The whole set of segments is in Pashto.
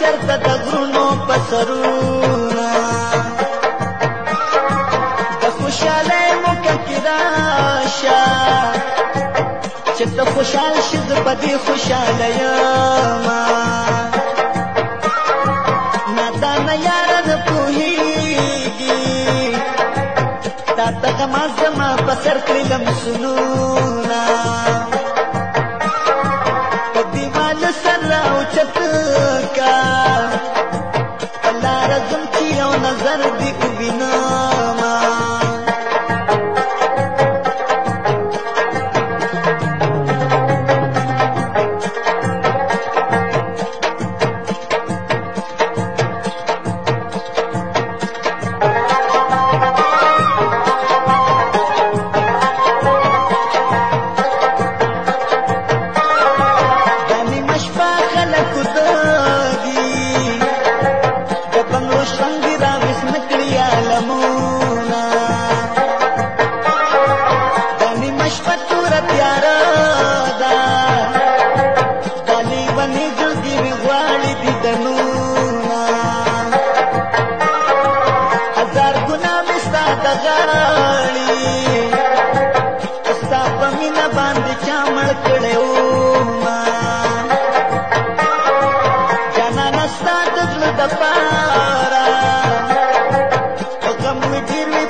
چرته د غرونو په سرونه د خوشحالۍ موقع کې راشه چې ته خوشحال شې زه په دې خوشحاله یمه نادانه یاره نه پوهېږي تا ته غما زما په سر کړي لمسونونه نظر بنا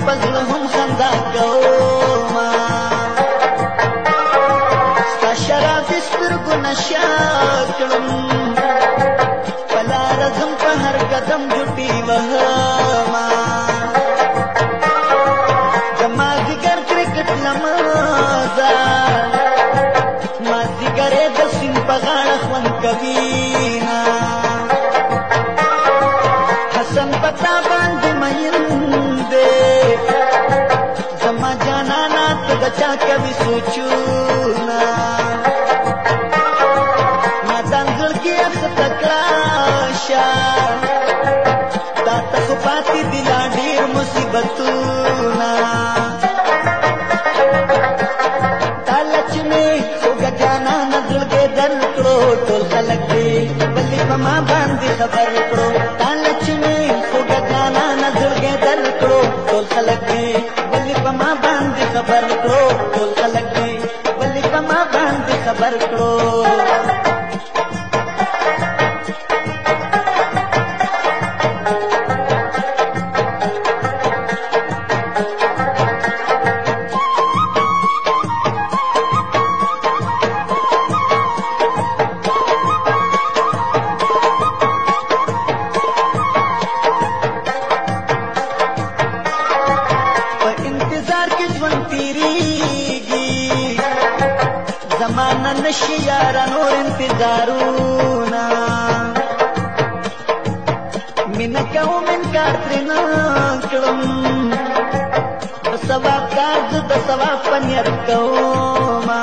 پزړم خندا کوما ستا شراب د سترګو نشه کړم په لاره ځم په هر قدم ګوټې وهما زما ذکر کرکټ لمازه Porque essa زمانہ نشی یارا نور انتظارونا من کوم انکار ترنا کلم ثواب دا زه د ثواب په نیت کوما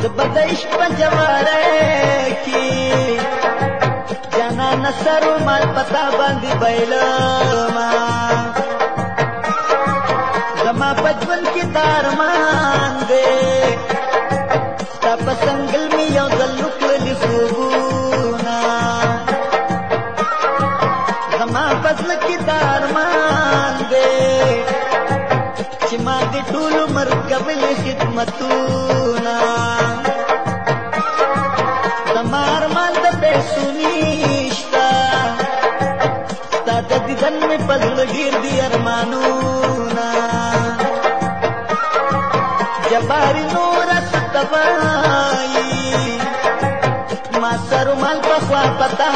زه به د عشق په جواره کې جانانه سر مال پتا باندې بایلما زما په ژوند کې دا ارمان دی ستا په څنګل مې یو ځل نکړلي خوبونه زما په زړه کې دا ارمان कबल सुधन पद्म गिरियर मानूना जारी पता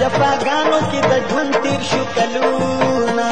جفاګانو کې د ژوند تیر شو کلونه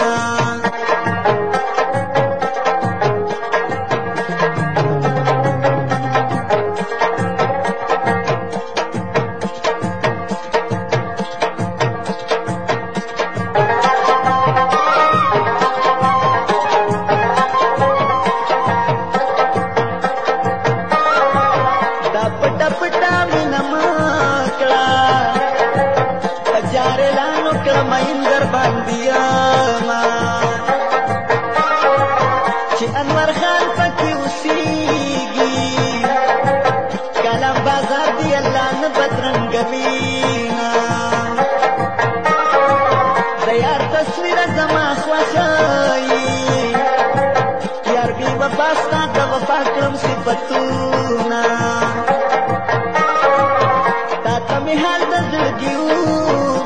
کمی حال د زړګي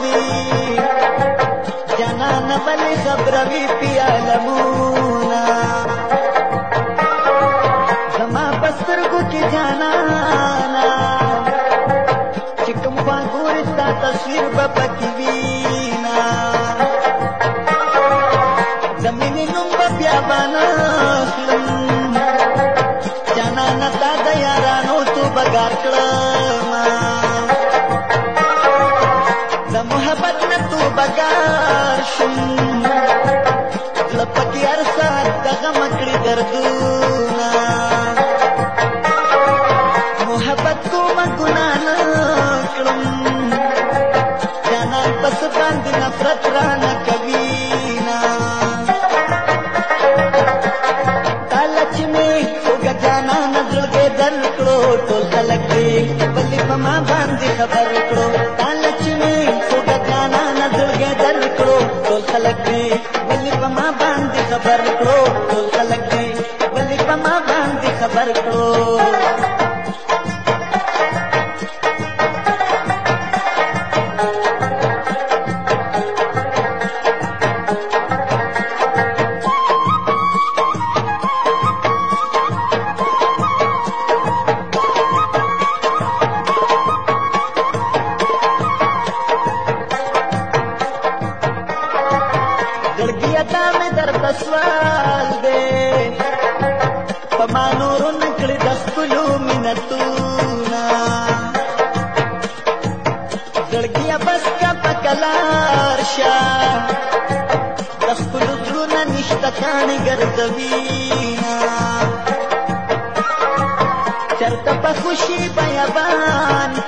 وي جانانه بلې خبروي پیاله مونه زما په سترګو کې جانانه چې کوم خوا ګورې ستا تصویر به پکې وي पी हर सी दर मोहबत तूं मकुनान जान पस बांध नफ़रत रु न कबीना लक्ष्मी सुर करो तो कलेबल مما बांधे خبر करो त ढोल खलक में बलि खबर को ढोल بس लड़कीयता में दर्प सवा न तू लड़की अपस्कला न गर्दवी चपुशी पय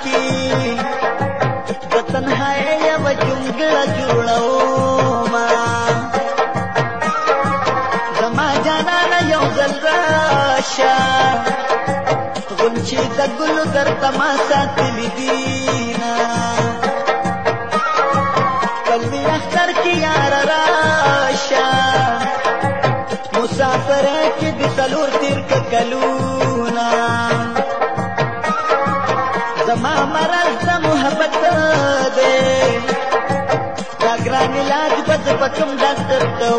पी पुलज شه غونچې د ګلو درته ما ساتلې دي نه کلمی اختر کې یار راشه مسافر کې د څلور تیر کلونه زما مرز د محبت دی دا ګران علاج به زه په کوم ډاکټر ته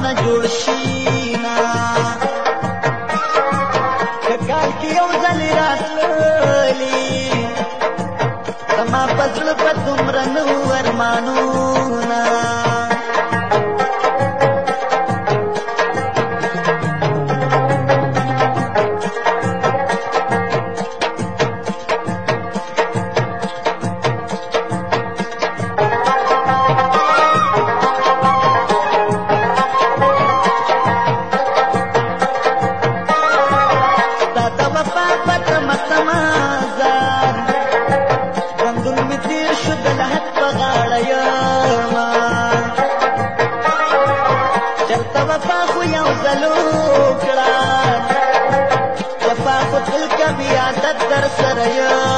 जोशी का पत्र पुम रु ارمانو पाप फर्शरियो